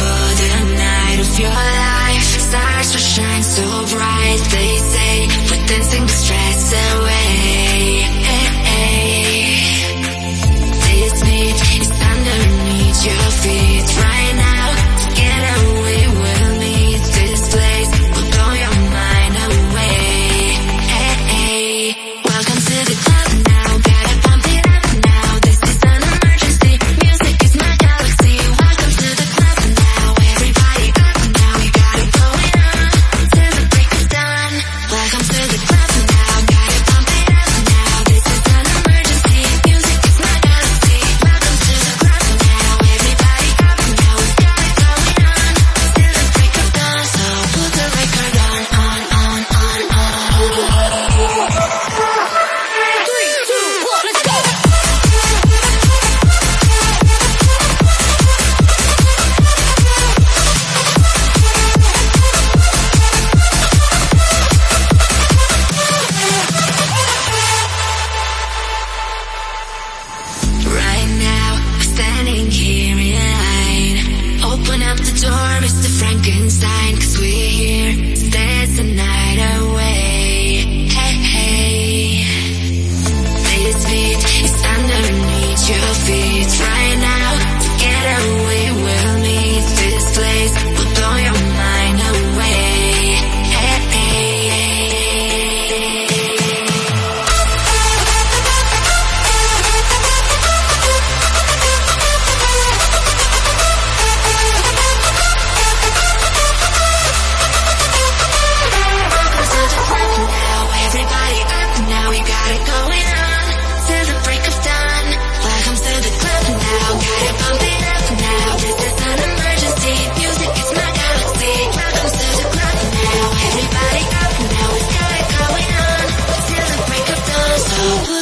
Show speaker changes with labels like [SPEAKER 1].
[SPEAKER 1] for the night. door, Mr. Frankenstein, cause we're here. Oh.